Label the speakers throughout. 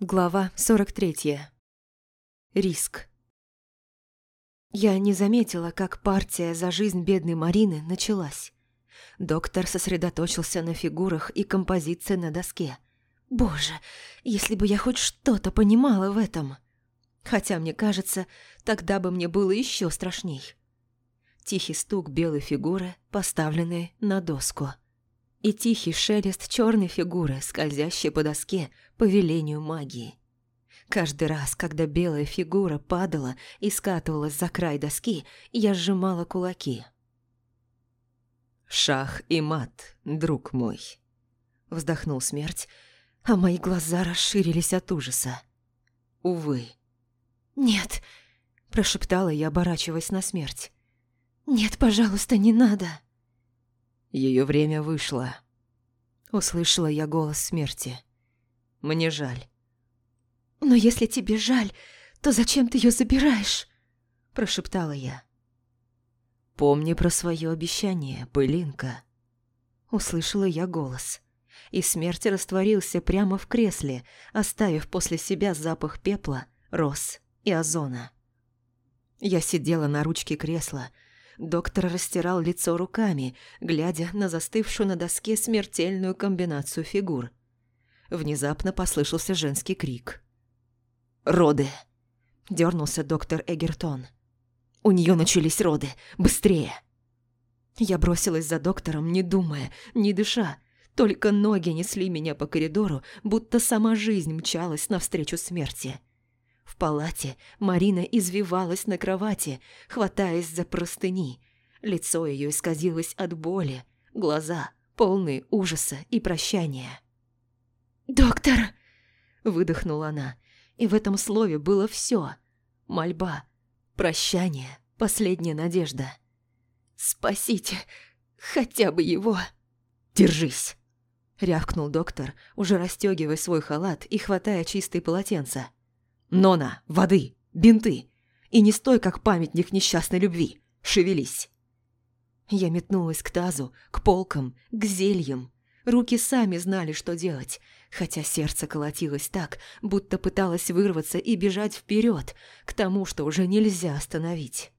Speaker 1: Глава 43. Риск. Я не заметила, как партия за жизнь бедной Марины началась. Доктор сосредоточился на фигурах и композиции на доске. Боже, если бы я хоть что-то понимала в этом. Хотя, мне кажется, тогда бы мне было еще страшней. Тихий стук белой фигуры, поставленной на доску и тихий шелест черной фигуры, скользящей по доске по велению магии. Каждый раз, когда белая фигура падала и скатывалась за край доски, я сжимала кулаки.
Speaker 2: «Шах и мат, друг мой», — вздохнул смерть,
Speaker 1: а мои глаза расширились от ужаса.
Speaker 2: «Увы».
Speaker 1: «Нет», — прошептала я, оборачиваясь на смерть. «Нет, пожалуйста, не надо».
Speaker 2: Ее время вышло.
Speaker 1: Услышала я голос смерти.
Speaker 2: Мне жаль.
Speaker 1: «Но если тебе жаль, то зачем ты ее забираешь?» Прошептала я.
Speaker 2: «Помни про свое обещание, пылинка».
Speaker 1: Услышала я голос. И смерть растворился прямо в кресле, оставив после себя запах пепла, роз и озона. Я сидела на ручке кресла, Доктор растирал лицо руками, глядя на застывшую на доске смертельную комбинацию фигур. Внезапно послышался женский крик. «Роды!» – дернулся доктор Эгертон. «У нее начались роды! Быстрее!» Я бросилась за доктором, не думая, не дыша. Только ноги несли меня по коридору, будто сама жизнь мчалась навстречу смерти. В палате Марина извивалась на кровати, хватаясь за простыни. Лицо ее исказилось от боли, глаза полные ужаса и прощания. «Доктор!» – выдохнула она, и в этом слове было все: Мольба, прощание, последняя надежда. «Спасите хотя бы его!» «Держись!» – рявкнул доктор, уже расстегивая свой халат и хватая чистые полотенца. Нона, воды, бинты. И не стой, как памятник несчастной любви. Шевелись. Я метнулась к тазу, к полкам, к зельям. Руки сами знали, что делать, хотя сердце колотилось так, будто пыталось вырваться и бежать вперед, к тому, что уже нельзя остановить.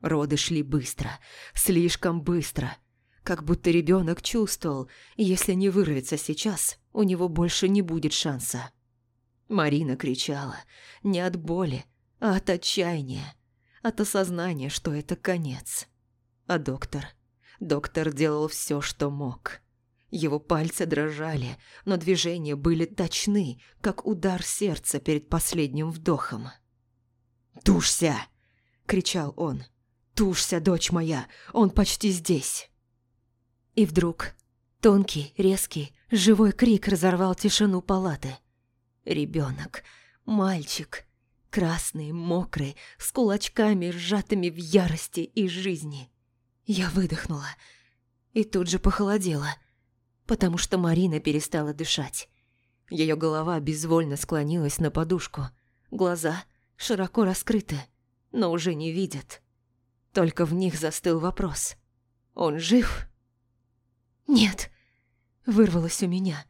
Speaker 1: Роды шли быстро, слишком быстро, как будто ребенок чувствовал, если не вырвется сейчас, у него больше не будет шанса. Марина кричала не от боли, а от отчаяния, от осознания, что это конец. А доктор... Доктор делал все, что мог. Его пальцы дрожали, но движения были точны, как удар сердца перед последним вдохом. «Тушься!» – кричал он. «Тушься, дочь моя! Он почти здесь!» И вдруг тонкий, резкий, живой крик разорвал тишину палаты – Ребенок, мальчик, красный, мокрый, с кулачками, сжатыми в ярости и жизни. Я выдохнула и тут же похолодела, потому что Марина перестала дышать. Ее голова безвольно склонилась на подушку, глаза широко раскрыты, но уже не видят. Только в них застыл вопрос. «Он жив?» «Нет», — вырвалось у меня.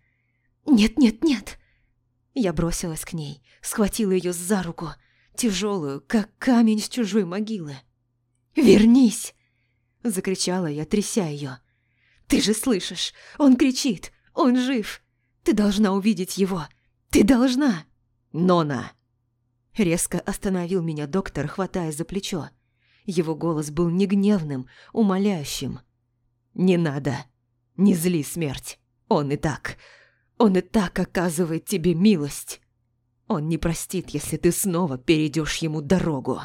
Speaker 1: «Нет, нет, нет!» Я бросилась к ней, схватила ее за руку, тяжелую, как камень с чужой могилы. «Вернись!» – закричала я, тряся ее. «Ты же слышишь! Он кричит! Он жив! Ты должна увидеть его! Ты должна!» «Нона!» Резко остановил меня доктор, хватая за плечо. Его голос был не гневным, умоляющим. «Не надо! Не зли смерть! Он и так! Он и так оказывает тебе милость. Он не простит, если ты снова перейдешь ему дорогу.